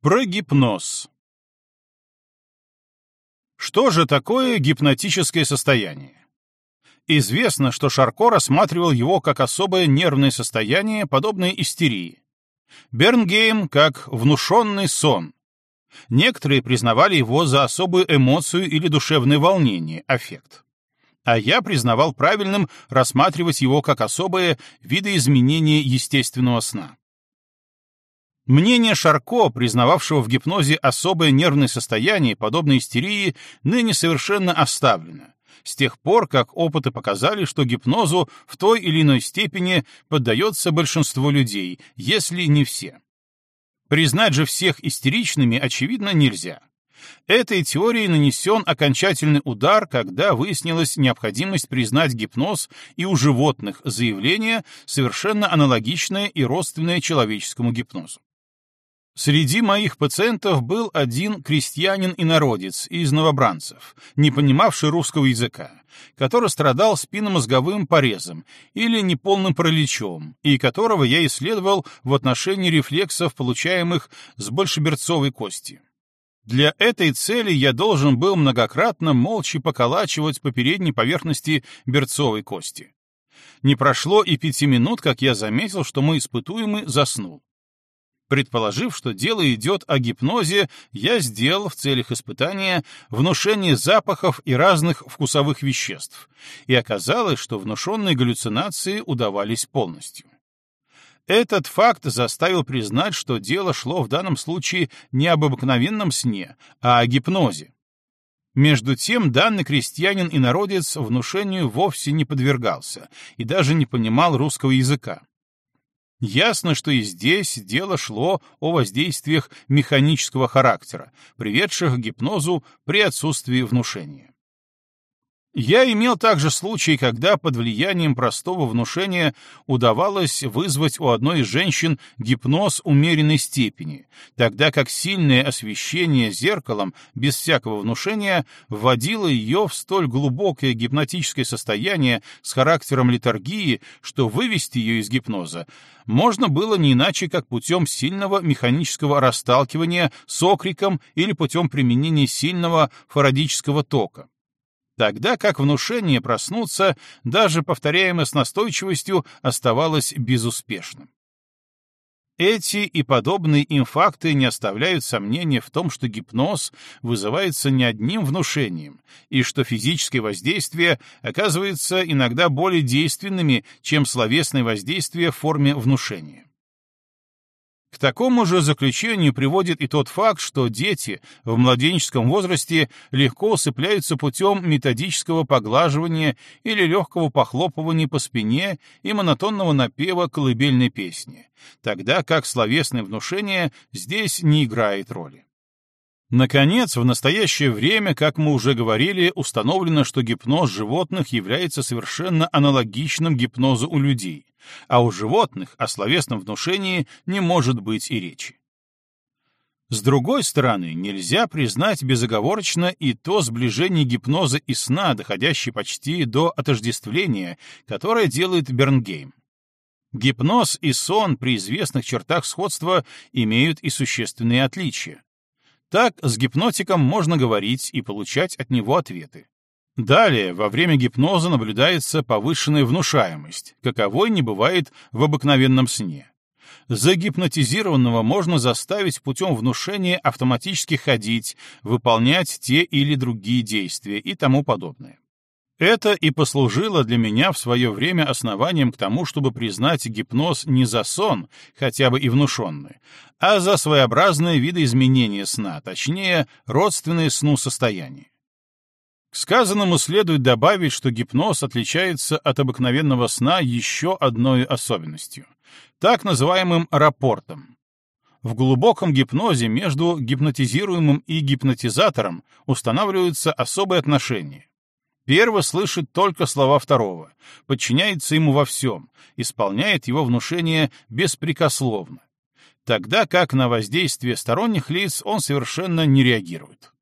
Про гипноз. Что же такое гипнотическое состояние? Известно, что Шарко рассматривал его как особое нервное состояние, подобное истерии. Бернгейм — как внушенный сон. Некоторые признавали его за особую эмоцию или душевное волнение, аффект. А я признавал правильным рассматривать его как особое видоизменение естественного сна. Мнение Шарко, признававшего в гипнозе особое нервное состояние, подобное истерии, ныне совершенно оставлено, с тех пор, как опыты показали, что гипнозу в той или иной степени поддается большинство людей, если не все. Признать же всех истеричными, очевидно, нельзя. Этой теории нанесен окончательный удар, когда выяснилась необходимость признать гипноз и у животных заявление, совершенно аналогичное и родственное человеческому гипнозу. Среди моих пациентов был один крестьянин-инородец из новобранцев, не понимавший русского языка, который страдал спинномозговым порезом или неполным параличом, и которого я исследовал в отношении рефлексов, получаемых с большеберцовой кости. Для этой цели я должен был многократно молча поколачивать по передней поверхности берцовой кости. Не прошло и пяти минут, как я заметил, что мой испытуемый заснул. Предположив, что дело идет о гипнозе, я сделал в целях испытания внушение запахов и разных вкусовых веществ, и оказалось, что внушенные галлюцинации удавались полностью. Этот факт заставил признать, что дело шло в данном случае не об обыкновенном сне, а о гипнозе. Между тем, данный крестьянин и народец внушению вовсе не подвергался и даже не понимал русского языка. Ясно, что и здесь дело шло о воздействиях механического характера, приведших к гипнозу при отсутствии внушения. Я имел также случаи, когда под влиянием простого внушения удавалось вызвать у одной из женщин гипноз умеренной степени, тогда как сильное освещение зеркалом без всякого внушения вводило ее в столь глубокое гипнотическое состояние с характером литургии, что вывести ее из гипноза можно было не иначе, как путем сильного механического расталкивания с окриком или путем применения сильного фарадического тока тогда как внушение проснуться, даже повторяемо с настойчивостью, оставалось безуспешным. Эти и подобные им факты не оставляют сомнения в том, что гипноз вызывается не одним внушением, и что физическое воздействие оказывается иногда более действенными, чем словесное воздействие в форме внушения. К такому же заключению приводит и тот факт, что дети в младенческом возрасте легко усыпляются путем методического поглаживания или легкого похлопывания по спине и монотонного напева колыбельной песни, тогда как словесное внушение здесь не играет роли. Наконец, в настоящее время, как мы уже говорили, установлено, что гипноз животных является совершенно аналогичным гипнозу у людей, а у животных о словесном внушении не может быть и речи. С другой стороны, нельзя признать безоговорочно и то сближение гипноза и сна, доходящее почти до отождествления, которое делает Бернгейм. Гипноз и сон при известных чертах сходства имеют и существенные отличия. Так с гипнотиком можно говорить и получать от него ответы. Далее, во время гипноза наблюдается повышенная внушаемость, каковой не бывает в обыкновенном сне. Загипнотизированного можно заставить путем внушения автоматически ходить, выполнять те или другие действия и тому подобное. Это и послужило для меня в свое время основанием к тому, чтобы признать гипноз не за сон, хотя бы и внушенный, а за своеобразное видоизменение сна, точнее, родственное сну состояние. К сказанному следует добавить, что гипноз отличается от обыкновенного сна еще одной особенностью, так называемым рапортом. В глубоком гипнозе между гипнотизируемым и гипнотизатором устанавливаются особые отношения, Первый слышит только слова второго, подчиняется ему во всем, исполняет его внушение беспрекословно, тогда как на воздействие сторонних лиц он совершенно не реагирует.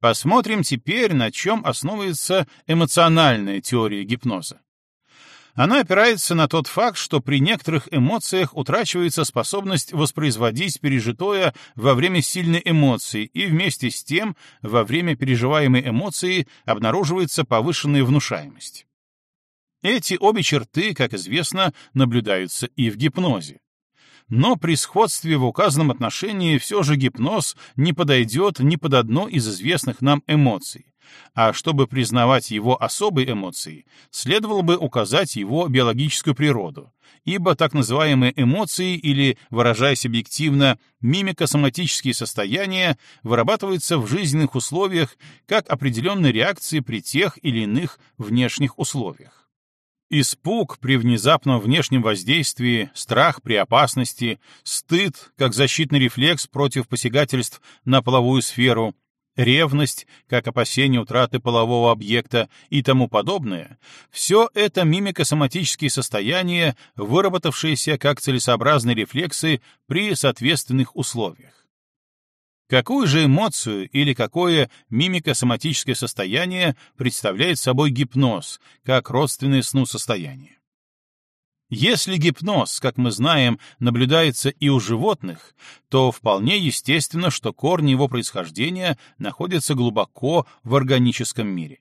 Посмотрим теперь, на чем основывается эмоциональная теория гипноза. Она опирается на тот факт, что при некоторых эмоциях утрачивается способность воспроизводить пережитое во время сильной эмоции, и вместе с тем во время переживаемой эмоции обнаруживается повышенная внушаемость. Эти обе черты, как известно, наблюдаются и в гипнозе. Но при сходстве в указанном отношении все же гипноз не подойдет ни под одну из известных нам эмоций, а чтобы признавать его особой эмоцией, следовало бы указать его биологическую природу, ибо так называемые эмоции или, выражаясь объективно, мимико-соматические состояния вырабатываются в жизненных условиях как определенные реакции при тех или иных внешних условиях. Испуг при внезапном внешнем воздействии, страх при опасности, стыд как защитный рефлекс против посягательств на половую сферу, ревность, как опасение утраты полового объекта и тому подобное, все это мимико-соматические состояния, выработавшиеся как целесообразные рефлексы при соответственных условиях. Какую же эмоцию или какое мимико-соматическое состояние представляет собой гипноз, как родственное сну состояние? Если гипноз, как мы знаем, наблюдается и у животных, то вполне естественно, что корни его происхождения находятся глубоко в органическом мире.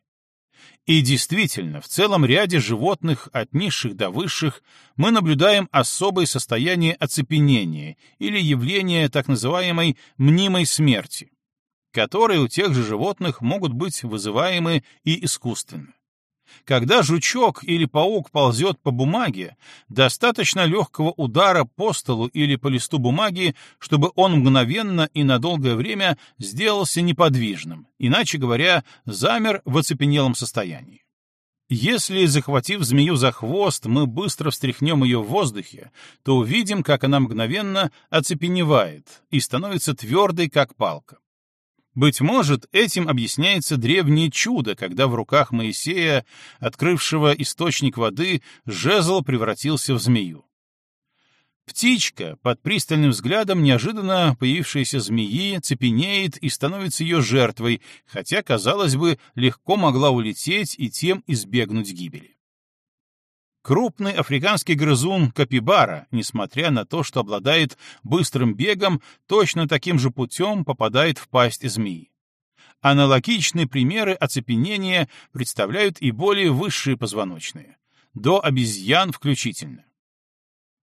И действительно, в целом ряде животных, от низших до высших, мы наблюдаем особое состояние оцепенения или явление так называемой мнимой смерти, которые у тех же животных могут быть вызываемы и искусственно. Когда жучок или паук ползет по бумаге, достаточно легкого удара по столу или по листу бумаги, чтобы он мгновенно и на долгое время сделался неподвижным, иначе говоря, замер в оцепенелом состоянии. Если, захватив змею за хвост, мы быстро встряхнем ее в воздухе, то увидим, как она мгновенно оцепеневает и становится твердой, как палка. Быть может, этим объясняется древнее чудо, когда в руках Моисея, открывшего источник воды, жезл превратился в змею. Птичка, под пристальным взглядом неожиданно появившейся змеи, цепенеет и становится ее жертвой, хотя, казалось бы, легко могла улететь и тем избегнуть гибели. Крупный африканский грызун капибара, несмотря на то, что обладает быстрым бегом, точно таким же путем попадает в пасть змеи. Аналогичные примеры оцепенения представляют и более высшие позвоночные, до обезьян включительно.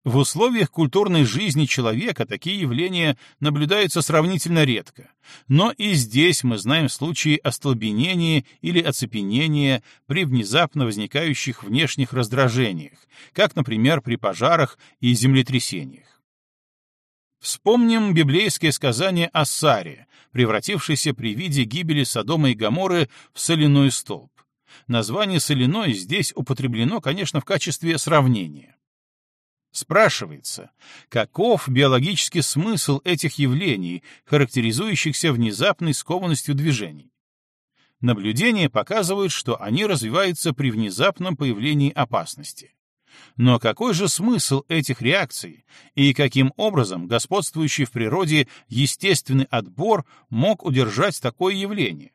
В условиях культурной жизни человека такие явления наблюдаются сравнительно редко, но и здесь мы знаем случаи остолбенения или оцепенения при внезапно возникающих внешних раздражениях, как, например, при пожарах и землетрясениях. Вспомним библейское сказание о Саре, превратившейся при виде гибели Содома и Гоморры в соляной столб. Название «соляной» здесь употреблено, конечно, в качестве сравнения. Спрашивается, каков биологический смысл этих явлений, характеризующихся внезапной скованностью движений? Наблюдения показывают, что они развиваются при внезапном появлении опасности. Но какой же смысл этих реакций и каким образом господствующий в природе естественный отбор мог удержать такое явление?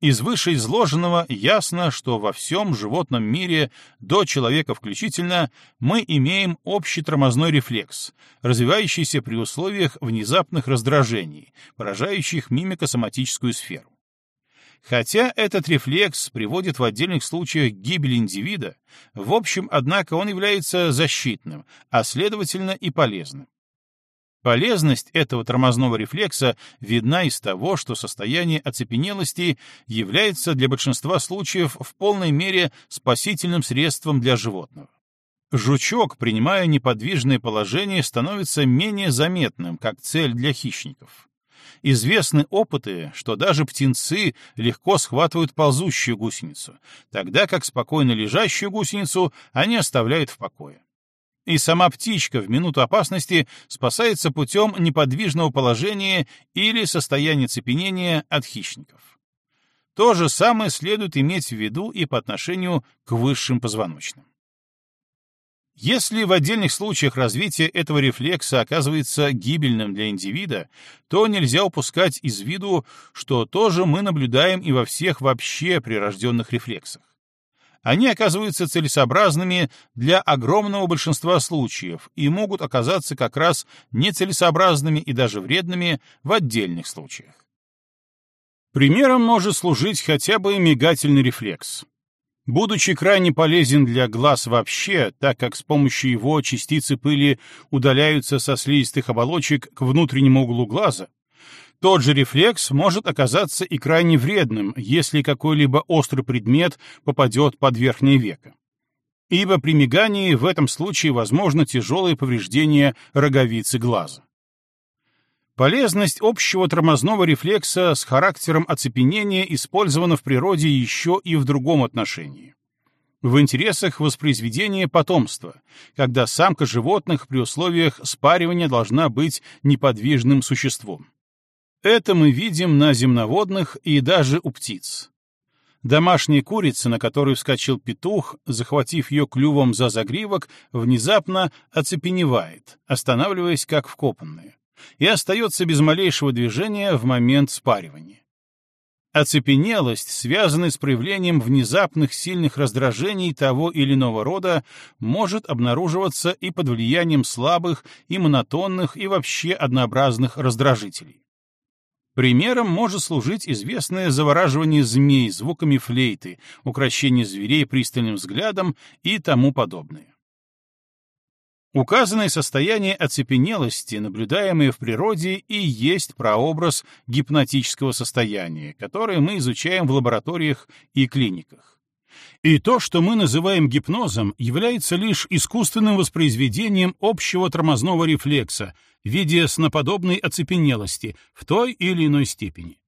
Из вышеизложенного ясно, что во всем животном мире, до человека включительно, мы имеем общий тормозной рефлекс, развивающийся при условиях внезапных раздражений, поражающих мимико-соматическую сферу. Хотя этот рефлекс приводит в отдельных случаях к гибели индивида, в общем, однако, он является защитным, а следовательно и полезным. Полезность этого тормозного рефлекса видна из того, что состояние оцепенелости является для большинства случаев в полной мере спасительным средством для животного. Жучок, принимая неподвижное положение, становится менее заметным, как цель для хищников. Известны опыты, что даже птенцы легко схватывают ползущую гусеницу, тогда как спокойно лежащую гусеницу они оставляют в покое и сама птичка в минуту опасности спасается путем неподвижного положения или состояния цепенения от хищников. То же самое следует иметь в виду и по отношению к высшим позвоночным. Если в отдельных случаях развитие этого рефлекса оказывается гибельным для индивида, то нельзя упускать из виду, что тоже мы наблюдаем и во всех вообще прирожденных рефлексах. Они оказываются целесообразными для огромного большинства случаев и могут оказаться как раз нецелесообразными и даже вредными в отдельных случаях. Примером может служить хотя бы мигательный рефлекс. Будучи крайне полезен для глаз вообще, так как с помощью его частицы пыли удаляются со слизистых оболочек к внутреннему углу глаза, тот же рефлекс может оказаться и крайне вредным, если какой-либо острый предмет попадет под верхнее веко. Ибо при мигании в этом случае возможно тяжелое повреждение роговицы глаза. Полезность общего тормозного рефлекса с характером оцепенения использована в природе еще и в другом отношении. В интересах воспроизведения потомства, когда самка животных при условиях спаривания должна быть неподвижным существом. Это мы видим на земноводных и даже у птиц. Домашняя курица, на которую вскочил петух, захватив ее клювом за загривок, внезапно оцепеневает, останавливаясь как вкопанная, и остается без малейшего движения в момент спаривания. Оцепенелость, связанная с проявлением внезапных сильных раздражений того или иного рода, может обнаруживаться и под влиянием слабых, и монотонных, и вообще однообразных раздражителей. Примером может служить известное завораживание змей звуками флейты, укращение зверей пристальным взглядом и тому подобное. Указанное состояние оцепенелости, наблюдаемое в природе, и есть прообраз гипнотического состояния, которое мы изучаем в лабораториях и клиниках. И то, что мы называем гипнозом, является лишь искусственным воспроизведением общего тормозного рефлекса в виде сноподобной оцепенелости в той или иной степени.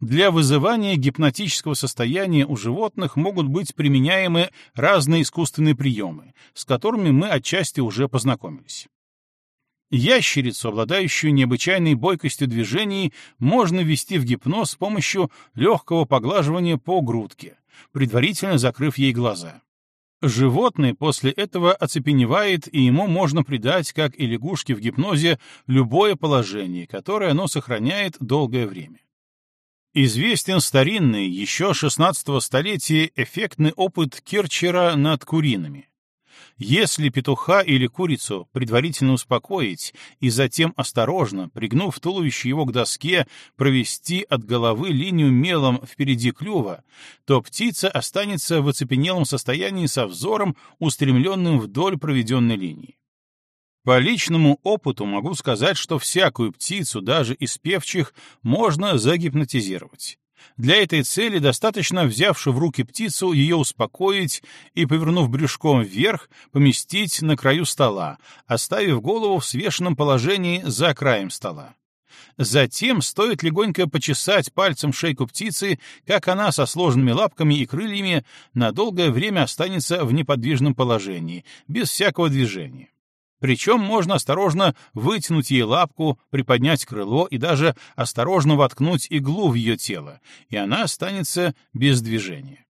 Для вызывания гипнотического состояния у животных могут быть применяемы разные искусственные приемы, с которыми мы отчасти уже познакомились. Ящерицу, обладающую необычайной бойкостью движений, можно ввести в гипноз с помощью легкого поглаживания по грудке, предварительно закрыв ей глаза. Животное после этого оцепеневает, и ему можно придать, как и лягушке в гипнозе, любое положение, которое оно сохраняет долгое время. Известен старинный, еще 16 столетия, эффектный опыт Керчера над куринами. Если петуха или курицу предварительно успокоить и затем осторожно, пригнув туловище его к доске, провести от головы линию мелом впереди клюва, то птица останется в оцепенелом состоянии со взором, устремленным вдоль проведенной линии. По личному опыту могу сказать, что всякую птицу, даже из певчих, можно загипнотизировать. Для этой цели достаточно, взявши в руки птицу, ее успокоить и, повернув брюшком вверх, поместить на краю стола, оставив голову в свешенном положении за краем стола. Затем стоит легонько почесать пальцем шейку птицы, как она со сложными лапками и крыльями на долгое время останется в неподвижном положении, без всякого движения. Причем можно осторожно вытянуть ей лапку, приподнять крыло и даже осторожно воткнуть иглу в ее тело, и она останется без движения.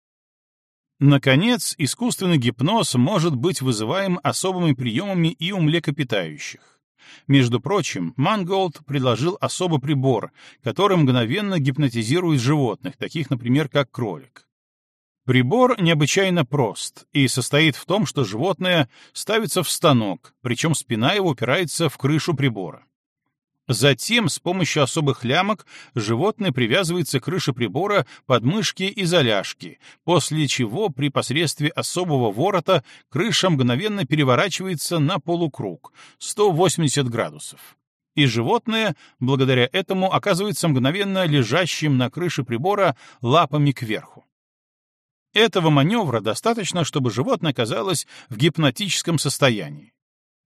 Наконец, искусственный гипноз может быть вызываем особыми приемами и у млекопитающих. Между прочим, Манголд предложил особый прибор, который мгновенно гипнотизирует животных, таких, например, как кролик. Прибор необычайно прост и состоит в том, что животное ставится в станок, причем спина его упирается в крышу прибора. Затем с помощью особых лямок животное привязывается к крыше прибора под мышки и заляжки, после чего при посредстве особого ворота крыша мгновенно переворачивается на полукруг 180 градусов. И животное, благодаря этому, оказывается мгновенно лежащим на крыше прибора лапами кверху. Этого маневра достаточно, чтобы животное оказалось в гипнотическом состоянии.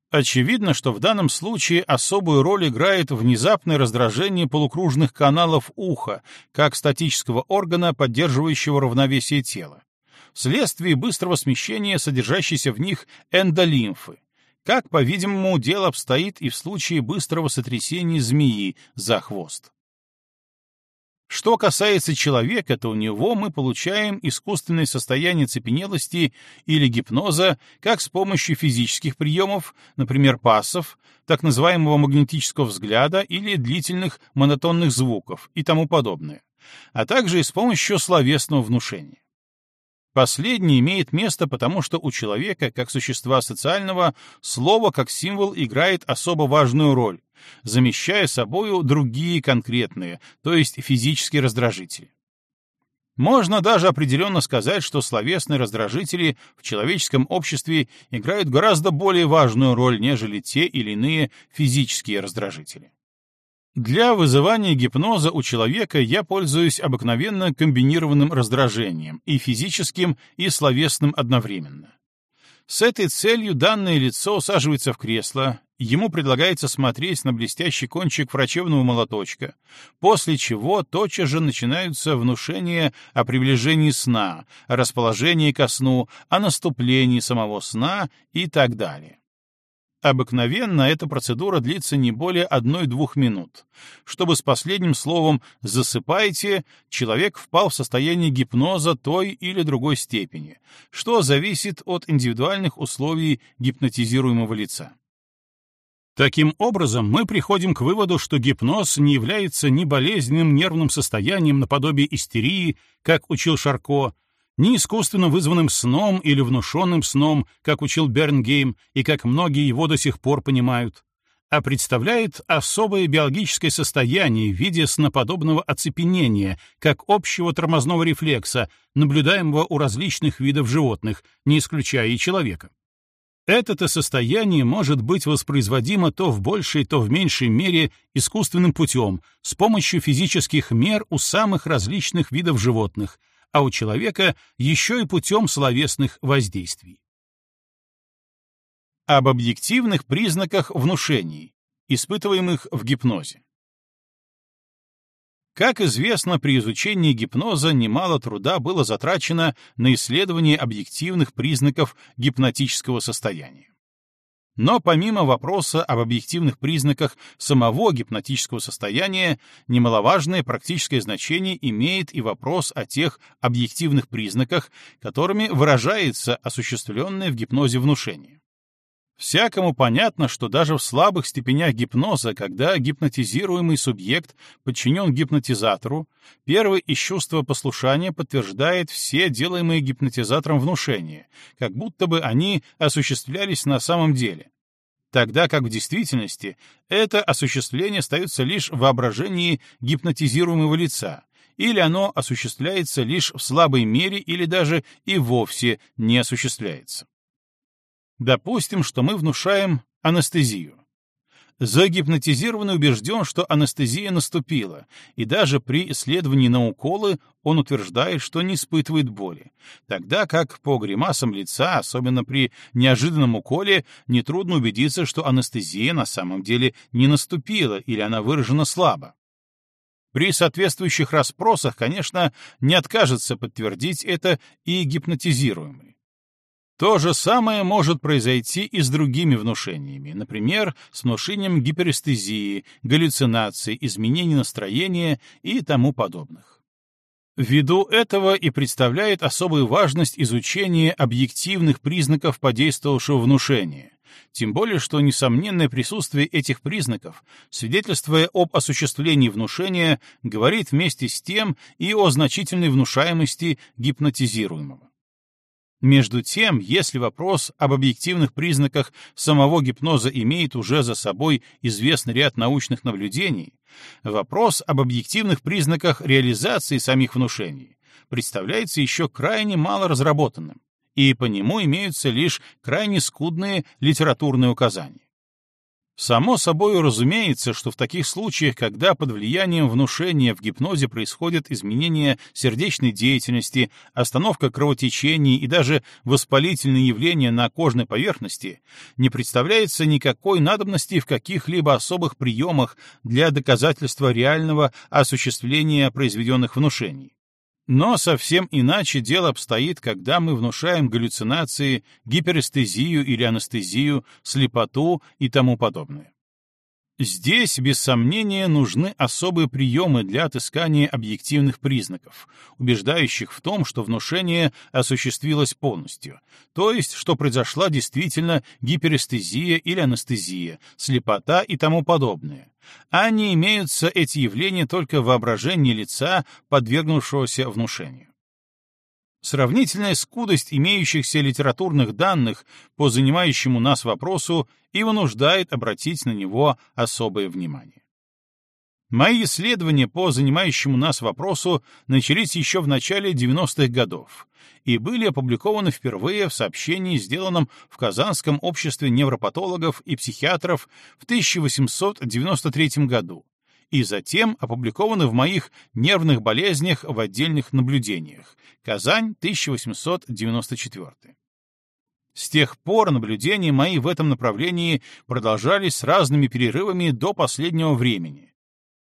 Очевидно, что в данном случае особую роль играет внезапное раздражение полукружных каналов уха, как статического органа, поддерживающего равновесие тела, вследствие быстрого смещения содержащейся в них эндолимфы, как, по-видимому, дело обстоит и в случае быстрого сотрясения змеи за хвост. Что касается человека, то у него мы получаем искусственное состояние цепенелости или гипноза как с помощью физических приемов, например, пассов, так называемого магнетического взгляда или длительных монотонных звуков и тому подобное, а также и с помощью словесного внушения. Последнее имеет место потому, что у человека, как существа социального, слово как символ играет особо важную роль, замещая собою другие конкретные, то есть физические раздражители. Можно даже определенно сказать, что словесные раздражители в человеческом обществе играют гораздо более важную роль, нежели те или иные физические раздражители. Для вызывания гипноза у человека я пользуюсь обыкновенно комбинированным раздражением, и физическим, и словесным одновременно. С этой целью данное лицо усаживается в кресло, ему предлагается смотреть на блестящий кончик врачебного молоточка, после чего тотчас же начинаются внушения о приближении сна, о расположении ко сну, о наступлении самого сна и так далее. Обыкновенно эта процедура длится не более одной-двух минут. Чтобы с последним словом «засыпайте» человек впал в состояние гипноза той или другой степени, что зависит от индивидуальных условий гипнотизируемого лица. Таким образом, мы приходим к выводу, что гипноз не является ни болезненным нервным состоянием наподобие истерии, как учил Шарко, ни искусственно вызванным сном или внушенным сном, как учил Бернгейм и как многие его до сих пор понимают, а представляет особое биологическое состояние в виде сноподобного оцепенения, как общего тормозного рефлекса, наблюдаемого у различных видов животных, не исключая и человека. Это-то состояние может быть воспроизводимо то в большей, то в меньшей мере искусственным путем, с помощью физических мер у самых различных видов животных — а у человека еще и путем словесных воздействий. Об объективных признаках внушений, испытываемых в гипнозе. Как известно, при изучении гипноза немало труда было затрачено на исследование объективных признаков гипнотического состояния. Но помимо вопроса об объективных признаках самого гипнотического состояния, немаловажное практическое значение имеет и вопрос о тех объективных признаках, которыми выражается осуществленное в гипнозе внушение. Всякому понятно, что даже в слабых степенях гипноза, когда гипнотизируемый субъект подчинен гипнотизатору, первое из чувства послушания подтверждает все делаемые гипнотизатором внушения, как будто бы они осуществлялись на самом деле. Тогда как в действительности это осуществление остается лишь в воображении гипнотизируемого лица, или оно осуществляется лишь в слабой мере или даже и вовсе не осуществляется. Допустим, что мы внушаем анестезию. Загипнотизированный убежден, что анестезия наступила, и даже при исследовании на уколы он утверждает, что не испытывает боли, тогда как по гримасам лица, особенно при неожиданном уколе, нетрудно убедиться, что анестезия на самом деле не наступила или она выражена слабо. При соответствующих расспросах, конечно, не откажется подтвердить это и гипнотизируемый. То же самое может произойти и с другими внушениями, например, с внушением гиперестезии, галлюцинаций, изменений настроения и тому подобных. Ввиду этого и представляет особую важность изучения объективных признаков подействовавшего внушения, тем более что несомненное присутствие этих признаков, свидетельствуя об осуществлении внушения, говорит вместе с тем и о значительной внушаемости гипнотизируемого. Между тем, если вопрос об объективных признаках самого гипноза имеет уже за собой известный ряд научных наблюдений, вопрос об объективных признаках реализации самих внушений представляется еще крайне мало разработанным, и по нему имеются лишь крайне скудные литературные указания. Само собой разумеется, что в таких случаях, когда под влиянием внушения в гипнозе происходят изменения сердечной деятельности, остановка кровотечений и даже воспалительные явления на кожной поверхности, не представляется никакой надобности в каких-либо особых приемах для доказательства реального осуществления произведенных внушений. Но совсем иначе дело обстоит, когда мы внушаем галлюцинации, гиперэстезию или анестезию, слепоту и тому подобное. Здесь, без сомнения, нужны особые приемы для отыскания объективных признаков, убеждающих в том, что внушение осуществилось полностью, то есть, что произошла действительно гиперэстезия или анестезия, слепота и тому подобное, а не имеются эти явления только в воображении лица, подвергнувшегося внушению. Сравнительная скудость имеющихся литературных данных по занимающему нас вопросу и вынуждает обратить на него особое внимание. Мои исследования по занимающему нас вопросу начались еще в начале 90-х годов и были опубликованы впервые в сообщении, сделанном в Казанском обществе невропатологов и психиатров в 1893 году, и затем опубликованы в моих нервных болезнях в отдельных наблюдениях. Казань, 1894. С тех пор наблюдения мои в этом направлении продолжались с разными перерывами до последнего времени,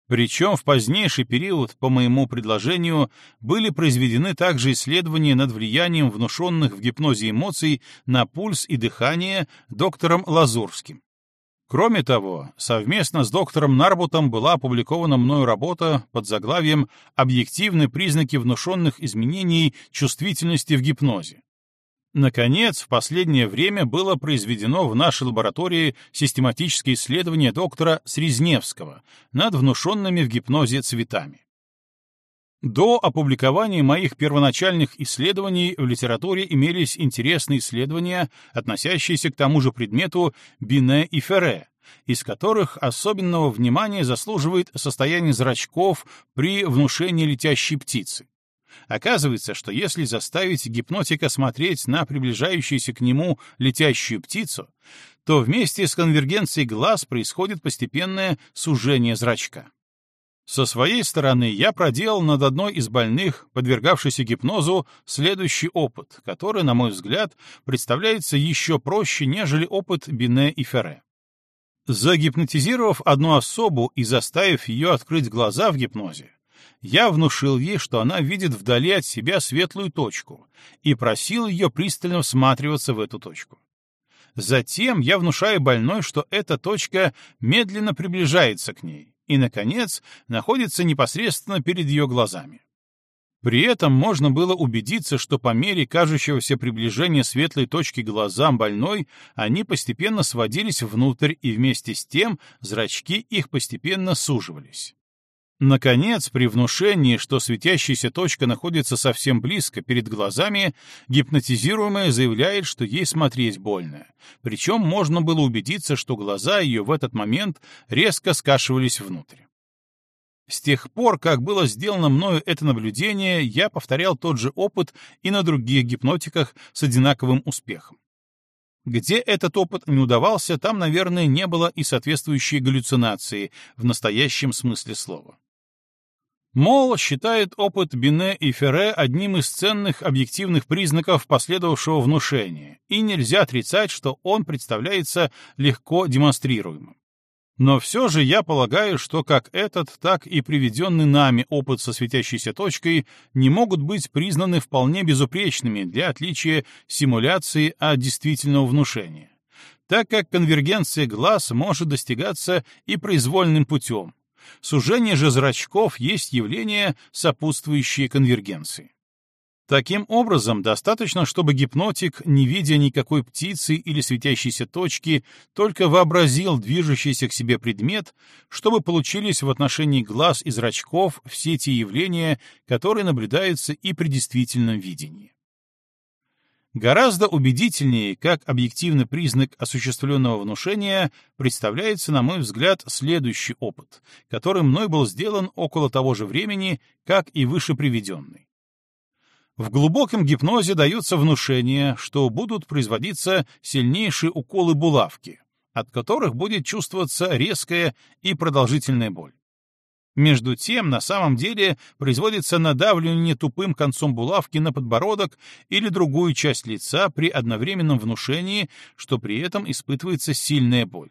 причем в позднейший период, по моему предложению, были произведены также исследования над влиянием внушенных в гипнозе эмоций на пульс и дыхание доктором Лазурским. Кроме того, совместно с доктором Нарбутом была опубликована мною работа под заглавием «Объективные признаки внушенных изменений чувствительности в гипнозе», Наконец, в последнее время было произведено в нашей лаборатории систематическое исследование доктора Срезневского над внушенными в гипнозе цветами. До опубликования моих первоначальных исследований в литературе имелись интересные исследования, относящиеся к тому же предмету Бине и Ферре, из которых особенного внимания заслуживает состояние зрачков при внушении летящей птицы. Оказывается, что если заставить гипнотика смотреть на приближающуюся к нему летящую птицу, то вместе с конвергенцией глаз происходит постепенное сужение зрачка. Со своей стороны я проделал над одной из больных, подвергавшейся гипнозу, следующий опыт, который, на мой взгляд, представляется еще проще, нежели опыт Бине и Ферре. Загипнотизировав одну особу и заставив ее открыть глаза в гипнозе, я внушил ей, что она видит вдали от себя светлую точку, и просил ее пристально всматриваться в эту точку. Затем я внушаю больной, что эта точка медленно приближается к ней и, наконец, находится непосредственно перед ее глазами. При этом можно было убедиться, что по мере кажущегося приближения светлой точки глазам больной, они постепенно сводились внутрь, и вместе с тем зрачки их постепенно суживались. Наконец, при внушении, что светящаяся точка находится совсем близко перед глазами, гипнотизируемая заявляет, что ей смотреть больно. Причем можно было убедиться, что глаза ее в этот момент резко скашивались внутрь. С тех пор, как было сделано мною это наблюдение, я повторял тот же опыт и на других гипнотиках с одинаковым успехом. Где этот опыт не удавался, там, наверное, не было и соответствующей галлюцинации в настоящем смысле слова. Мол считает опыт Бине и Ферре одним из ценных объективных признаков последовавшего внушения, и нельзя отрицать, что он представляется легко демонстрируемым. Но все же я полагаю, что как этот, так и приведенный нами опыт со светящейся точкой не могут быть признаны вполне безупречными для отличия симуляции от действительного внушения, так как конвергенция глаз может достигаться и произвольным путем, Сужение же зрачков есть явление, сопутствующее конвергенции. Таким образом, достаточно, чтобы гипнотик, не видя никакой птицы или светящейся точки, только вообразил движущийся к себе предмет, чтобы получились в отношении глаз и зрачков все те явления, которые наблюдаются и при действительном видении. Гораздо убедительнее, как объективный признак осуществленного внушения, представляется, на мой взгляд, следующий опыт, который мной был сделан около того же времени, как и выше приведенный. В глубоком гипнозе даются внушения, что будут производиться сильнейшие уколы булавки, от которых будет чувствоваться резкая и продолжительная боль. Между тем, на самом деле, производится надавливание тупым концом булавки на подбородок или другую часть лица при одновременном внушении, что при этом испытывается сильная боль.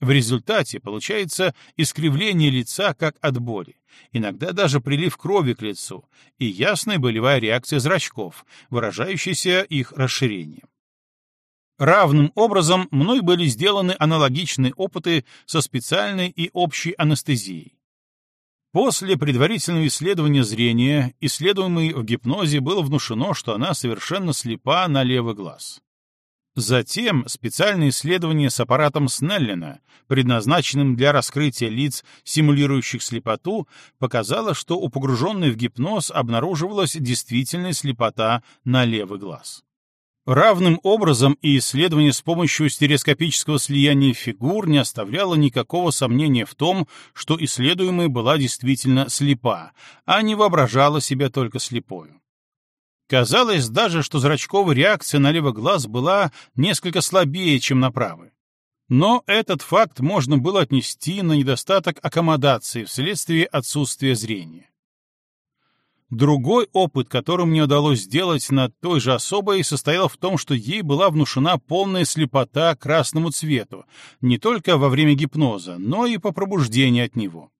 В результате получается искривление лица как от боли, иногда даже прилив крови к лицу и ясная болевая реакция зрачков, выражающаяся их расширением. Равным образом мной были сделаны аналогичные опыты со специальной и общей анестезией. После предварительного исследования зрения, исследуемой в гипнозе было внушено, что она совершенно слепа на левый глаз. Затем специальное исследование с аппаратом Снеллина, предназначенным для раскрытия лиц, симулирующих слепоту, показало, что у погруженной в гипноз обнаруживалась действительная слепота на левый глаз. Равным образом и исследование с помощью стереоскопического слияния фигур не оставляло никакого сомнения в том, что исследуемая была действительно слепа, а не воображала себя только слепою. Казалось даже, что зрачковая реакция на левый глаз была несколько слабее, чем на правый. Но этот факт можно было отнести на недостаток аккомодации вследствие отсутствия зрения. Другой опыт, который мне удалось сделать над той же особой, состоял в том, что ей была внушена полная слепота красному цвету, не только во время гипноза, но и по пробуждении от него.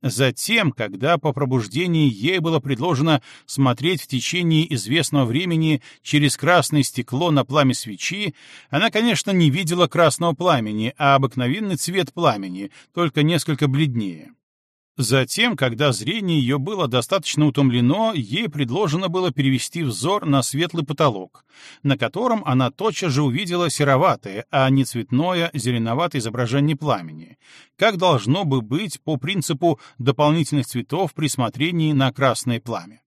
Затем, когда по пробуждении ей было предложено смотреть в течение известного времени через красное стекло на пламя свечи, она, конечно, не видела красного пламени, а обыкновенный цвет пламени, только несколько бледнее. Затем, когда зрение ее было достаточно утомлено, ей предложено было перевести взор на светлый потолок, на котором она тотчас же увидела сероватое, а не цветное зеленоватое изображение пламени, как должно бы быть по принципу дополнительных цветов при смотрении на красное пламя.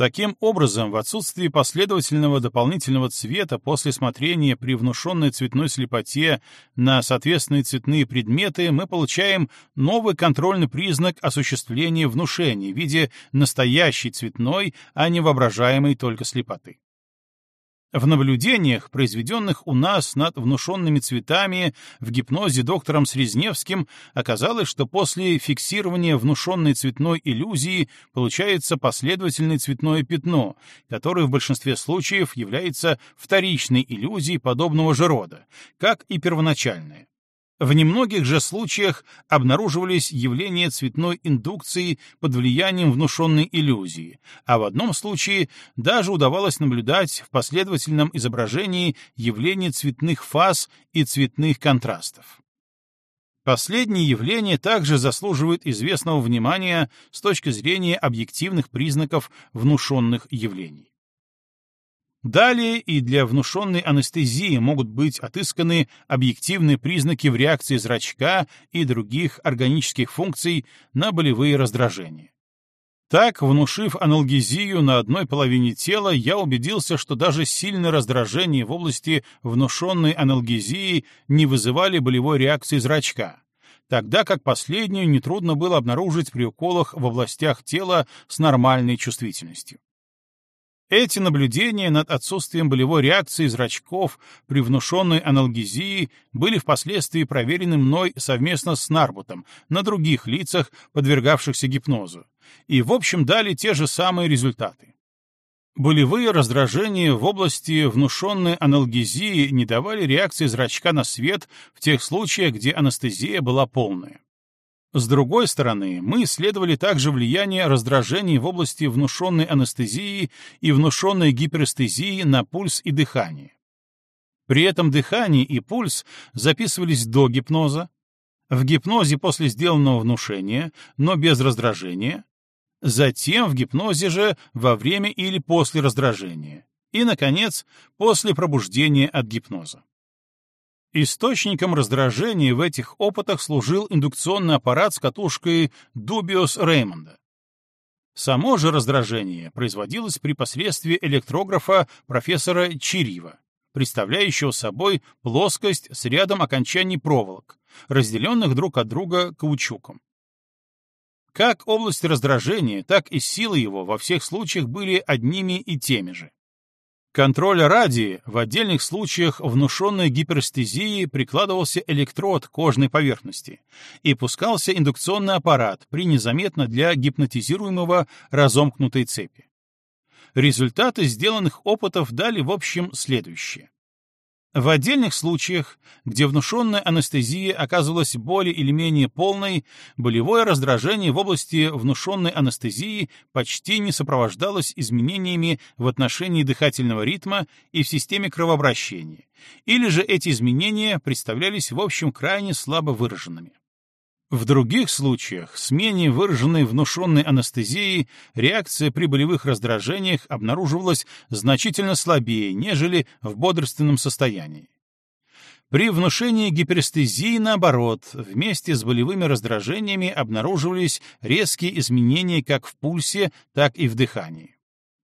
Таким образом, в отсутствии последовательного дополнительного цвета после смотрения при внушенной цветной слепоте на соответственные цветные предметы мы получаем новый контрольный признак осуществления внушения в виде настоящей цветной, а не воображаемой только слепоты. В наблюдениях, произведенных у нас над внушенными цветами в гипнозе доктором Срезневским, оказалось, что после фиксирования внушенной цветной иллюзии получается последовательное цветное пятно, которое в большинстве случаев является вторичной иллюзией подобного же рода, как и первоначальная. В немногих же случаях обнаруживались явления цветной индукции под влиянием внушенной иллюзии, а в одном случае даже удавалось наблюдать в последовательном изображении явления цветных фаз и цветных контрастов. Последние явления также заслуживают известного внимания с точки зрения объективных признаков внушенных явлений. Далее и для внушенной анестезии могут быть отысканы объективные признаки в реакции зрачка и других органических функций на болевые раздражения. Так, внушив аналгезию на одной половине тела, я убедился, что даже сильное раздражение в области внушенной аналгезии не вызывали болевой реакции зрачка, тогда как последнюю нетрудно было обнаружить при уколах в областях тела с нормальной чувствительностью. Эти наблюдения над отсутствием болевой реакции зрачков при внушенной аналгезии были впоследствии проверены мной совместно с Нарбутом на других лицах, подвергавшихся гипнозу, и в общем дали те же самые результаты. Болевые раздражения в области внушенной аналгезии не давали реакции зрачка на свет в тех случаях, где анестезия была полная. С другой стороны, мы исследовали также влияние раздражений в области внушенной анестезии и внушенной гиперестезии на пульс и дыхание. При этом дыхание и пульс записывались до гипноза, в гипнозе после сделанного внушения, но без раздражения, затем в гипнозе же во время или после раздражения, и, наконец, после пробуждения от гипноза. Источником раздражения в этих опытах служил индукционный аппарат с катушкой Дубиос Реймонда. Само же раздражение производилось при посредстве электрографа профессора Чирьева, представляющего собой плоскость с рядом окончаний проволок, разделенных друг от друга каучуком. Как область раздражения, так и силы его во всех случаях были одними и теми же. Контроля ради в отдельных случаях внушенной гиперстезии прикладывался электрод кожной поверхности и пускался индукционный аппарат при незаметно для гипнотизируемого разомкнутой цепи. Результаты сделанных опытов дали в общем следующее. В отдельных случаях, где внушенная анестезия оказывалась более или менее полной, болевое раздражение в области внушенной анестезии почти не сопровождалось изменениями в отношении дыхательного ритма и в системе кровообращения, или же эти изменения представлялись в общем крайне слабо выраженными. В других случаях с менее выраженной внушенной анестезией реакция при болевых раздражениях обнаруживалась значительно слабее, нежели в бодрственном состоянии. При внушении гиперестезии, наоборот, вместе с болевыми раздражениями обнаруживались резкие изменения как в пульсе, так и в дыхании.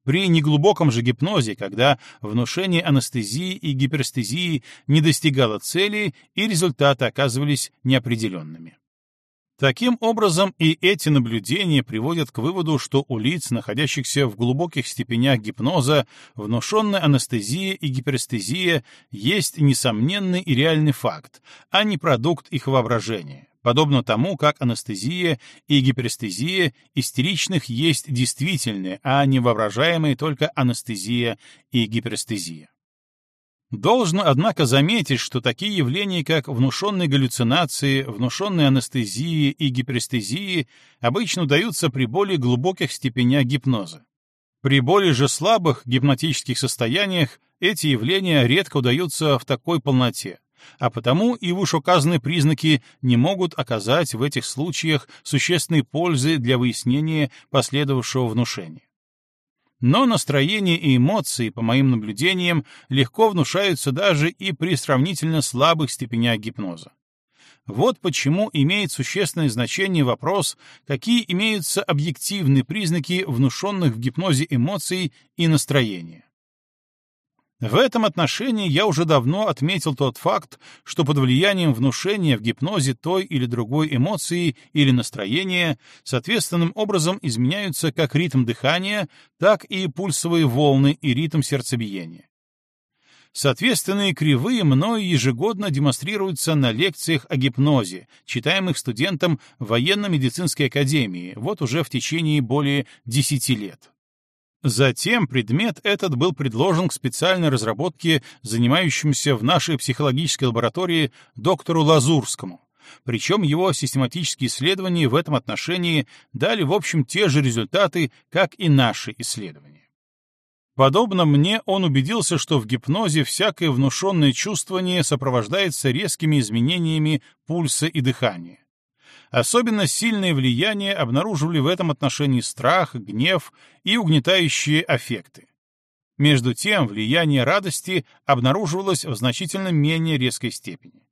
При неглубоком же гипнозе, когда внушение анестезии и гиперестезии не достигало цели и результаты оказывались неопределенными. Таким образом, и эти наблюдения приводят к выводу, что у лиц, находящихся в глубоких степенях гипноза, внушенная анестезия и гиперестезия есть несомненный и реальный факт, а не продукт их воображения, подобно тому, как анестезия и гиперестезия истеричных есть действительные, а не воображаемые только анестезия и гиперестезия. Должно, однако, заметить, что такие явления, как внушенные галлюцинации, внушенные анестезии и гиперестезии, обычно даются при более глубоких степенях гипноза. При более же слабых гипнотических состояниях эти явления редко удаются в такой полноте, а потому и вышеуказанные признаки не могут оказать в этих случаях существенной пользы для выяснения последовавшего внушения. Но настроение и эмоции, по моим наблюдениям, легко внушаются даже и при сравнительно слабых степенях гипноза. Вот почему имеет существенное значение вопрос, какие имеются объективные признаки внушенных в гипнозе эмоций и настроения. В этом отношении я уже давно отметил тот факт, что под влиянием внушения в гипнозе той или другой эмоции или настроения соответственным образом изменяются как ритм дыхания, так и пульсовые волны и ритм сердцебиения. Соответственные кривые мною ежегодно демонстрируются на лекциях о гипнозе, читаемых студентам военно-медицинской академии, вот уже в течение более 10 лет. Затем предмет этот был предложен к специальной разработке, занимающемуся в нашей психологической лаборатории доктору Лазурскому. Причем его систематические исследования в этом отношении дали, в общем, те же результаты, как и наши исследования. Подобно мне, он убедился, что в гипнозе всякое внушенное чувствование сопровождается резкими изменениями пульса и дыхания. Особенно сильное влияние обнаруживали в этом отношении страх, гнев и угнетающие аффекты. Между тем, влияние радости обнаруживалось в значительно менее резкой степени.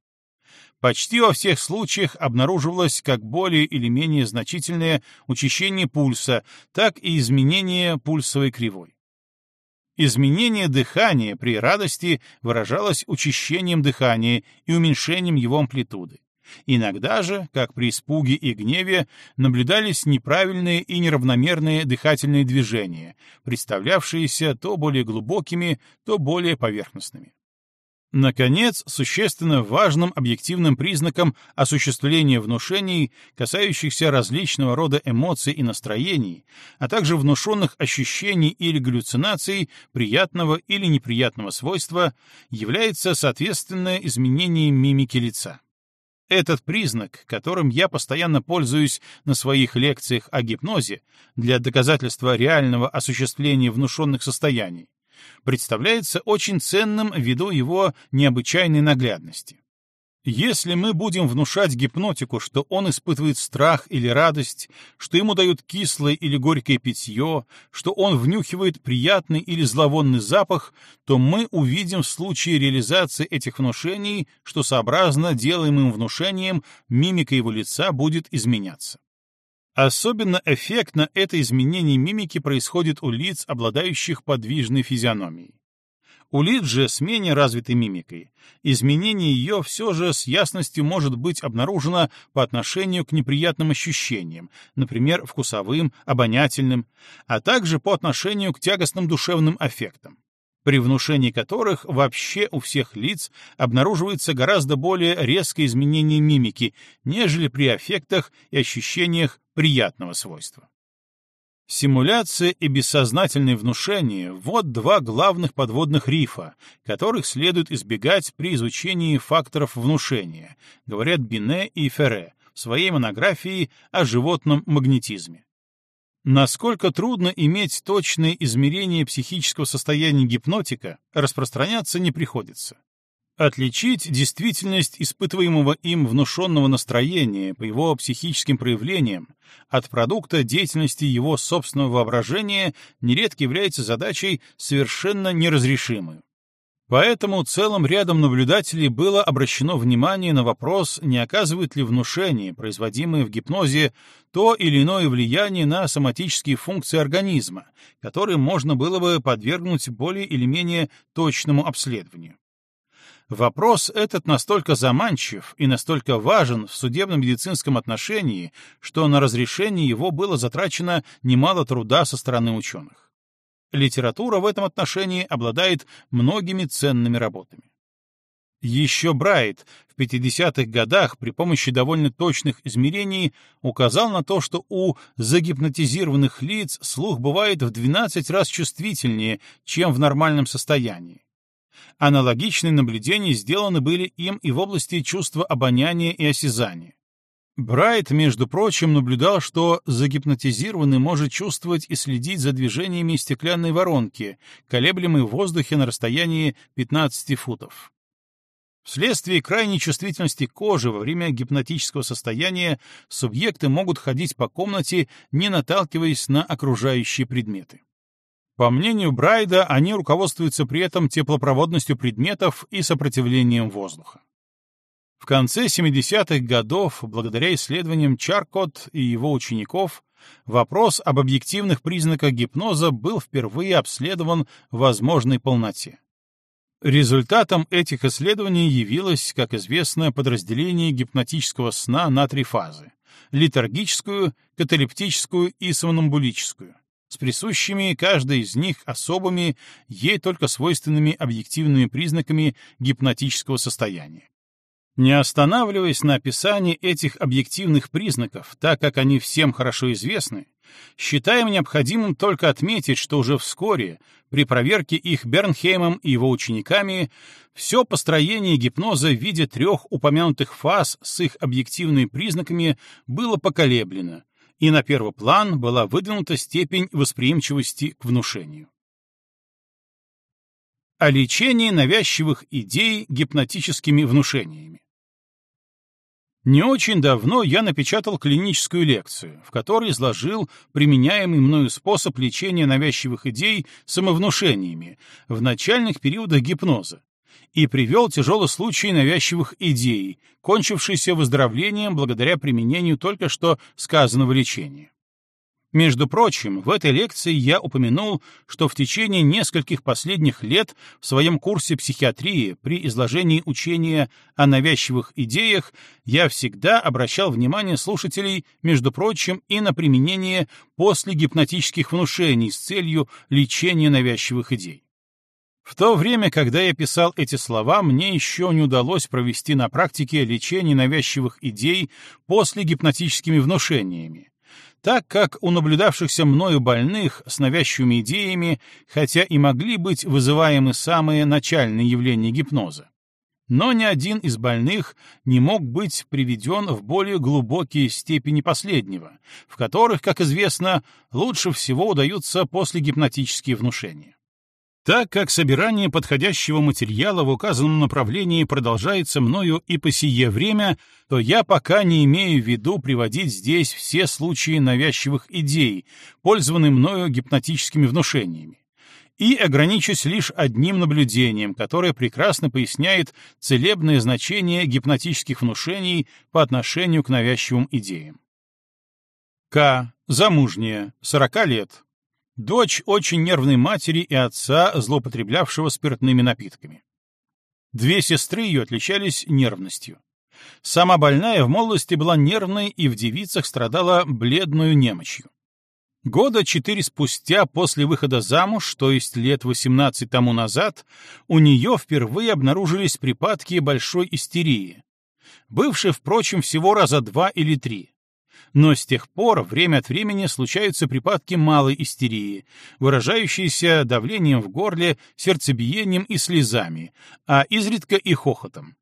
Почти во всех случаях обнаруживалось как более или менее значительное учащение пульса, так и изменение пульсовой кривой. Изменение дыхания при радости выражалось учащением дыхания и уменьшением его амплитуды. Иногда же, как при испуге и гневе, наблюдались неправильные и неравномерные дыхательные движения, представлявшиеся то более глубокими, то более поверхностными. Наконец, существенно важным объективным признаком осуществления внушений, касающихся различного рода эмоций и настроений, а также внушенных ощущений или галлюцинаций приятного или неприятного свойства, является соответственное изменение мимики лица. Этот признак, которым я постоянно пользуюсь на своих лекциях о гипнозе для доказательства реального осуществления внушенных состояний, представляется очень ценным ввиду его необычайной наглядности. Если мы будем внушать гипнотику, что он испытывает страх или радость, что ему дают кислое или горькое питье, что он внюхивает приятный или зловонный запах, то мы увидим в случае реализации этих внушений, что сообразно делаемым внушением мимика его лица будет изменяться. Особенно эффектно это изменение мимики происходит у лиц, обладающих подвижной физиономией. У лиц же с менее развитой мимикой изменение ее все же с ясностью может быть обнаружено по отношению к неприятным ощущениям, например, вкусовым, обонятельным, а также по отношению к тягостным душевным аффектам при внушении которых вообще у всех лиц обнаруживается гораздо более резкое изменение мимики, нежели при аффектах и ощущениях приятного свойства. Симуляция и бессознательное внушение — вот два главных подводных рифа, которых следует избегать при изучении факторов внушения, говорят Бине и Ферре в своей монографии о животном магнетизме. Насколько трудно иметь точное измерение психического состояния гипнотика, распространяться не приходится. Отличить действительность испытываемого им внушенного настроения по его психическим проявлениям от продукта деятельности его собственного воображения нередко является задачей совершенно неразрешимой. Поэтому целым рядом наблюдателей было обращено внимание на вопрос, не оказывает ли внушение, производимое в гипнозе, то или иное влияние на соматические функции организма, которые можно было бы подвергнуть более или менее точному обследованию. Вопрос этот настолько заманчив и настолько важен в судебно-медицинском отношении, что на разрешение его было затрачено немало труда со стороны ученых. Литература в этом отношении обладает многими ценными работами. Еще Брайт в 50-х годах при помощи довольно точных измерений указал на то, что у загипнотизированных лиц слух бывает в 12 раз чувствительнее, чем в нормальном состоянии, Аналогичные наблюдения сделаны были им и в области чувства обоняния и осязания. Брайт, между прочим, наблюдал, что загипнотизированный может чувствовать и следить за движениями стеклянной воронки, колеблемой в воздухе на расстоянии 15 футов. Вследствие крайней чувствительности кожи во время гипнотического состояния субъекты могут ходить по комнате, не наталкиваясь на окружающие предметы. По мнению Брайда, они руководствуются при этом теплопроводностью предметов и сопротивлением воздуха. В конце 70-х годов, благодаря исследованиям Чаркот и его учеников, вопрос об объективных признаках гипноза был впервые обследован в возможной полноте. Результатом этих исследований явилось, как известно, подразделение гипнотического сна на три фазы — литургическую, каталептическую и сомнамбулическую с присущими каждой из них особыми, ей только свойственными объективными признаками гипнотического состояния. Не останавливаясь на описании этих объективных признаков, так как они всем хорошо известны, считаем необходимым только отметить, что уже вскоре, при проверке их Бернхеймом и его учениками, все построение гипноза в виде трех упомянутых фаз с их объективными признаками было поколеблено, и на первый план была выдвинута степень восприимчивости к внушению. О лечении навязчивых идей гипнотическими внушениями. Не очень давно я напечатал клиническую лекцию, в которой изложил применяемый мною способ лечения навязчивых идей самовнушениями в начальных периодах гипноза, и привел тяжелый случай навязчивых идей, кончившийся выздоровлением благодаря применению только что сказанного лечения. Между прочим, в этой лекции я упомянул, что в течение нескольких последних лет в своем курсе психиатрии при изложении учения о навязчивых идеях я всегда обращал внимание слушателей, между прочим, и на применение после гипнотических внушений с целью лечения навязчивых идей. В то время, когда я писал эти слова, мне еще не удалось провести на практике лечение навязчивых идей после гипнотическими внушениями, так как у наблюдавшихся мною больных с навязчивыми идеями, хотя и могли быть вызываемы самые начальные явления гипноза, но ни один из больных не мог быть приведен в более глубокие степени последнего, в которых, как известно, лучше всего удаются после гипнотические внушения. Так как собирание подходящего материала в указанном направлении продолжается мною и по сие время, то я пока не имею в виду приводить здесь все случаи навязчивых идей, пользованные мною гипнотическими внушениями, и ограничусь лишь одним наблюдением, которое прекрасно поясняет целебное значение гипнотических внушений по отношению к навязчивым идеям. К. Замужняя, 40 лет, Дочь очень нервной матери и отца, злоупотреблявшего спиртными напитками. Две сестры ее отличались нервностью. Сама больная в молодости была нервной и в девицах страдала бледную немочью. Года четыре спустя после выхода замуж, то есть лет 18 тому назад, у нее впервые обнаружились припадки большой истерии, бывшие, впрочем, всего раза два или три но с тех пор время от времени случаются припадки малой истерии, выражающиеся давлением в горле, сердцебиением и слезами, а изредка и хохотом.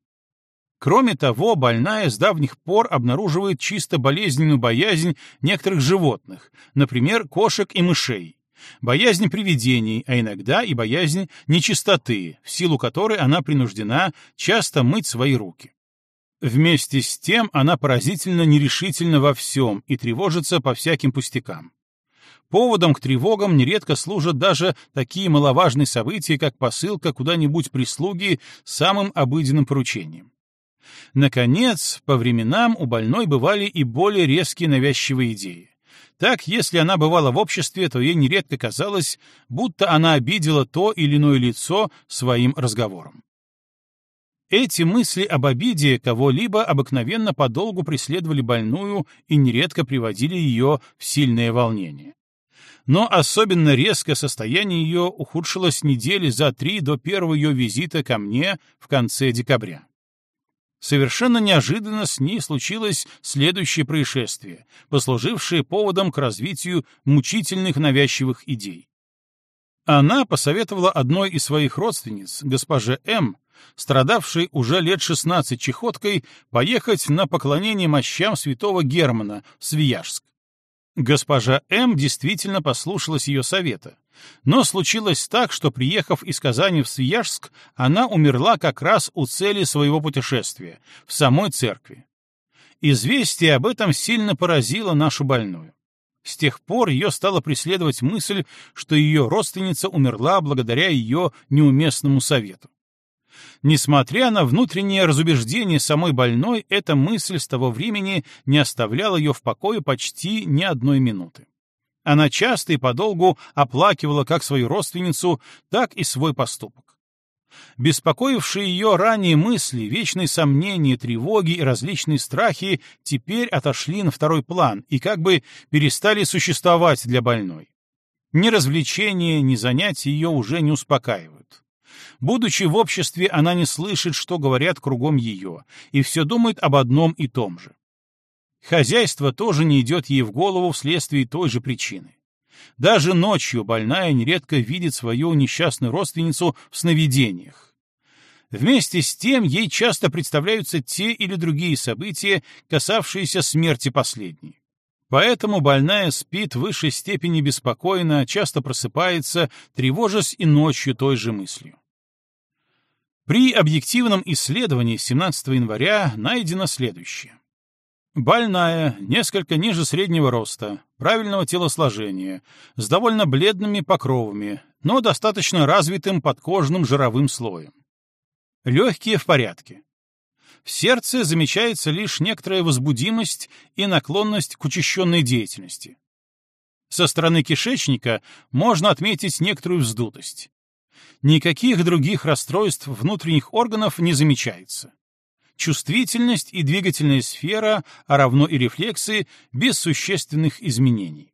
Кроме того, больная с давних пор обнаруживает чисто болезненную боязнь некоторых животных, например, кошек и мышей, боязнь привидений, а иногда и боязнь нечистоты, в силу которой она принуждена часто мыть свои руки. Вместе с тем она поразительно нерешительна во всем и тревожится по всяким пустякам. Поводом к тревогам нередко служат даже такие маловажные события, как посылка куда-нибудь прислуги самым обыденным поручением. Наконец, по временам у больной бывали и более резкие навязчивые идеи. Так, если она бывала в обществе, то ей нередко казалось, будто она обидела то или иное лицо своим разговором. Эти мысли об обиде кого-либо обыкновенно подолгу преследовали больную и нередко приводили ее в сильное волнение. Но особенно резко состояние ее ухудшилось недели за три до первого ее визита ко мне в конце декабря. Совершенно неожиданно с ней случилось следующее происшествие, послужившее поводом к развитию мучительных навязчивых идей. Она посоветовала одной из своих родственниц, госпоже М., страдавшей уже лет 16 чехоткой, поехать на поклонение мощам святого Германа в Свияжск. Госпожа М. действительно послушалась ее совета. Но случилось так, что, приехав из Казани в Свияжск, она умерла как раз у цели своего путешествия, в самой церкви. Известие об этом сильно поразило нашу больную. С тех пор ее стала преследовать мысль, что ее родственница умерла благодаря ее неуместному совету. Несмотря на внутреннее разубеждение самой больной, эта мысль с того времени не оставляла ее в покое почти ни одной минуты. Она часто и подолгу оплакивала как свою родственницу, так и свой поступок. Беспокоившие ее ранее мысли, вечные сомнения, тревоги и различные страхи теперь отошли на второй план и как бы перестали существовать для больной. Ни развлечения, ни занятия ее уже не успокаивают. Будучи в обществе, она не слышит, что говорят кругом ее, и все думает об одном и том же. Хозяйство тоже не идет ей в голову вследствие той же причины. Даже ночью больная нередко видит свою несчастную родственницу в сновидениях. Вместе с тем ей часто представляются те или другие события, касавшиеся смерти последней. Поэтому больная спит в высшей степени беспокойно, часто просыпается, тревожась и ночью той же мыслью. При объективном исследовании 17 января найдено следующее. Больная, несколько ниже среднего роста, правильного телосложения, с довольно бледными покровами, но достаточно развитым подкожным жировым слоем. Легкие в порядке. В сердце замечается лишь некоторая возбудимость и наклонность к учащенной деятельности. Со стороны кишечника можно отметить некоторую вздутость. Никаких других расстройств внутренних органов не замечается. Чувствительность и двигательная сфера, а равно и рефлексы, без существенных изменений.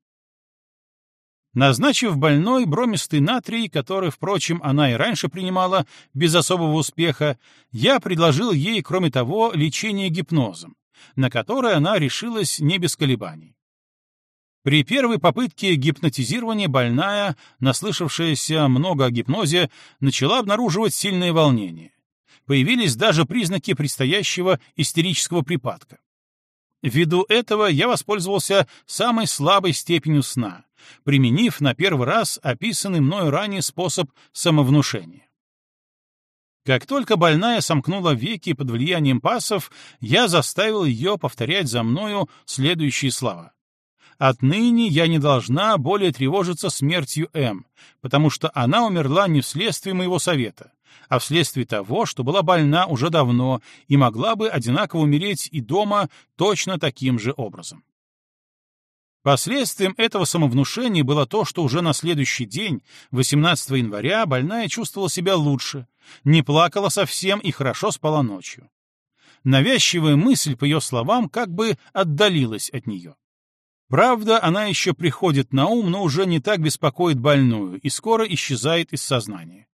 Назначив больной бромистый натрий, который, впрочем, она и раньше принимала без особого успеха, я предложил ей, кроме того, лечение гипнозом, на которое она решилась не без колебаний. При первой попытке гипнотизирования больная, наслышавшаяся много о гипнозе, начала обнаруживать сильное волнение. Появились даже признаки предстоящего истерического припадка. Ввиду этого я воспользовался самой слабой степенью сна, применив на первый раз описанный мною ранее способ самовнушения. Как только больная сомкнула веки под влиянием пасов, я заставил ее повторять за мною следующие слова. Отныне я не должна более тревожиться смертью М, потому что она умерла не вследствие моего совета, а вследствие того, что была больна уже давно и могла бы одинаково умереть и дома точно таким же образом. Последствием этого самовнушения было то, что уже на следующий день, 18 января, больная чувствовала себя лучше, не плакала совсем и хорошо спала ночью. Навязчивая мысль, по ее словам, как бы отдалилась от нее. Правда, она еще приходит на ум, но уже не так беспокоит больную и скоро исчезает из сознания.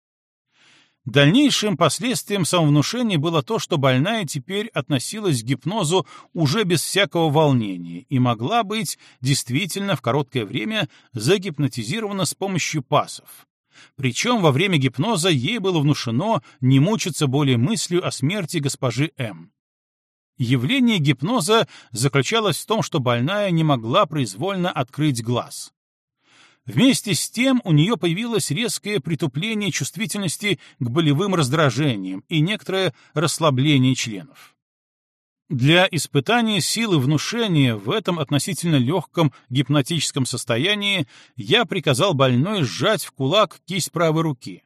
Дальнейшим последствием самовнушения было то, что больная теперь относилась к гипнозу уже без всякого волнения и могла быть действительно в короткое время загипнотизирована с помощью пасов. Причем во время гипноза ей было внушено не мучиться более мыслью о смерти госпожи М. Явление гипноза заключалось в том, что больная не могла произвольно открыть глаз. Вместе с тем у нее появилось резкое притупление чувствительности к болевым раздражениям и некоторое расслабление членов. Для испытания силы внушения в этом относительно легком гипнотическом состоянии я приказал больной сжать в кулак кисть правой руки,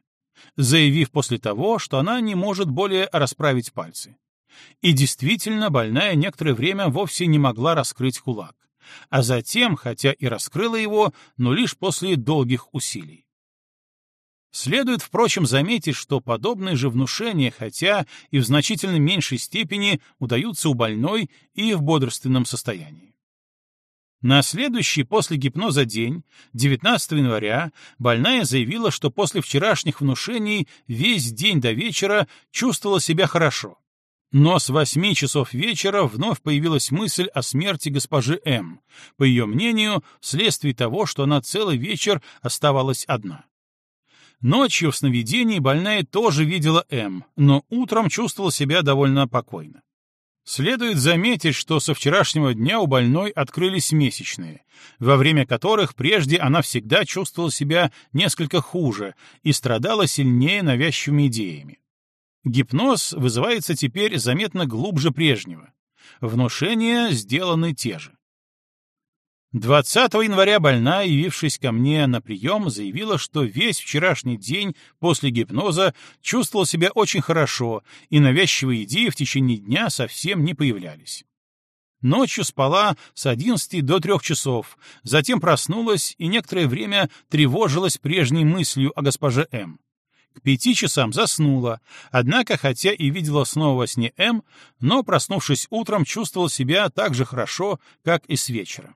заявив после того, что она не может более расправить пальцы. И действительно, больная некоторое время вовсе не могла раскрыть кулак а затем, хотя и раскрыла его, но лишь после долгих усилий. Следует, впрочем, заметить, что подобные же внушения, хотя и в значительно меньшей степени, удаются у больной и в бодрственном состоянии. На следующий после гипноза день, 19 января, больная заявила, что после вчерашних внушений весь день до вечера чувствовала себя хорошо, но с восьми часов вечера вновь появилась мысль о смерти госпожи М, по ее мнению, вследствие того, что она целый вечер оставалась одна. Ночью в сновидении больная тоже видела М, но утром чувствовала себя довольно покойно. Следует заметить, что со вчерашнего дня у больной открылись месячные, во время которых прежде она всегда чувствовала себя несколько хуже и страдала сильнее навязчивыми идеями. Гипноз вызывается теперь заметно глубже прежнего. Внушения сделаны те же. 20 января больная, явившись ко мне на прием, заявила, что весь вчерашний день после гипноза чувствовал себя очень хорошо, и навязчивые идеи в течение дня совсем не появлялись. Ночью спала с 11 до 3 часов, затем проснулась и некоторое время тревожилась прежней мыслью о госпоже М. К пяти часам заснула, однако, хотя и видела снова во сне М, но, проснувшись утром, чувствовала себя так же хорошо, как и с вечера.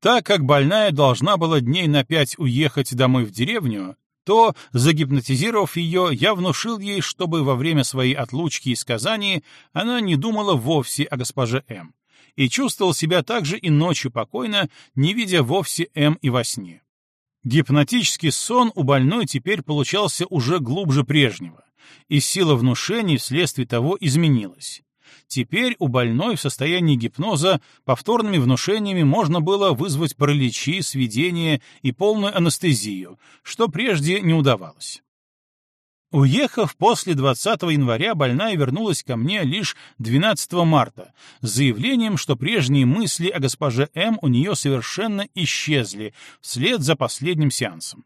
Так как больная должна была дней на пять уехать домой в деревню, то, загипнотизировав ее, я внушил ей, чтобы во время своей отлучки из Казани она не думала вовсе о госпоже М. И чувствовал себя также и ночью покойно, не видя вовсе М и во сне. Гипнотический сон у больной теперь получался уже глубже прежнего, и сила внушений вследствие того изменилась. Теперь у больной в состоянии гипноза повторными внушениями можно было вызвать параличи, сведения и полную анестезию, что прежде не удавалось. Уехав после 20 января, больная вернулась ко мне лишь 12 марта с заявлением, что прежние мысли о госпоже М у нее совершенно исчезли вслед за последним сеансом.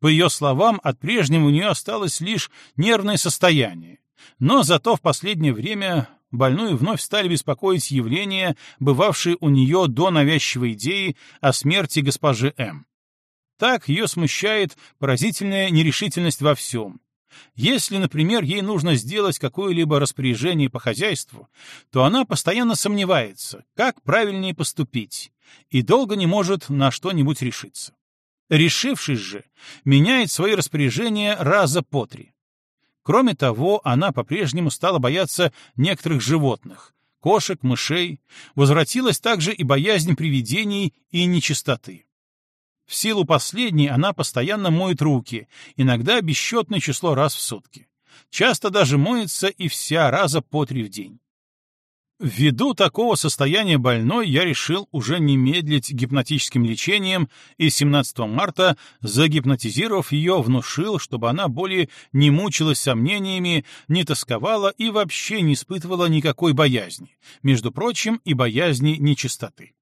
По ее словам, от прежнего у нее осталось лишь нервное состояние, но зато в последнее время больную вновь стали беспокоить явления, бывавшие у нее до навязчивой идеи о смерти госпожи М. Так ее смущает поразительная нерешительность во всем, если, например, ей нужно сделать какое-либо распоряжение по хозяйству, то она постоянно сомневается, как правильнее поступить, и долго не может на что-нибудь решиться. Решившись же, меняет свои распоряжения раза по три. Кроме того, она по-прежнему стала бояться некоторых животных, кошек, мышей, возвратилась также и боязнь привидений и нечистоты. В силу последней она постоянно моет руки, иногда бесчетное число раз в сутки. Часто даже моется и вся раза по три в день. Ввиду такого состояния больной я решил уже не медлить гипнотическим лечением и 17 марта, загипнотизировав ее, внушил, чтобы она более не мучилась сомнениями, не тосковала и вообще не испытывала никакой боязни, между прочим, и боязни нечистоты.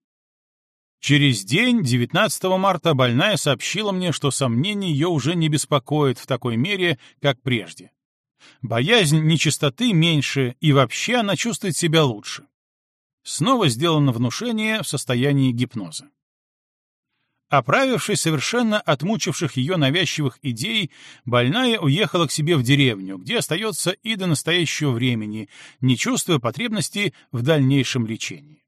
Через день, 19 марта, больная сообщила мне, что сомнения ее уже не беспокоят в такой мере, как прежде. Боязнь нечистоты меньше, и вообще она чувствует себя лучше. Снова сделано внушение в состоянии гипноза. Оправившись совершенно от мучивших ее навязчивых идей, больная уехала к себе в деревню, где остается и до настоящего времени, не чувствуя потребности в дальнейшем лечении.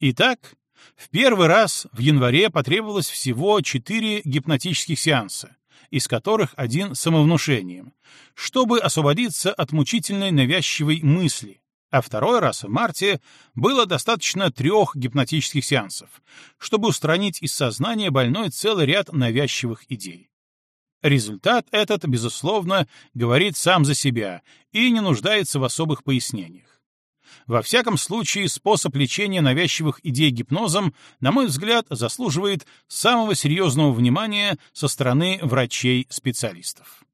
Итак, в первый раз в январе потребовалось всего четыре гипнотических сеанса, из которых один самовнушением, чтобы освободиться от мучительной навязчивой мысли, а второй раз в марте было достаточно трех гипнотических сеансов, чтобы устранить из сознания больной целый ряд навязчивых идей. Результат этот, безусловно, говорит сам за себя и не нуждается в особых пояснениях. Во всяком случае, способ лечения навязчивых идей гипнозом, на мой взгляд, заслуживает самого серьезного внимания со стороны врачей-специалистов.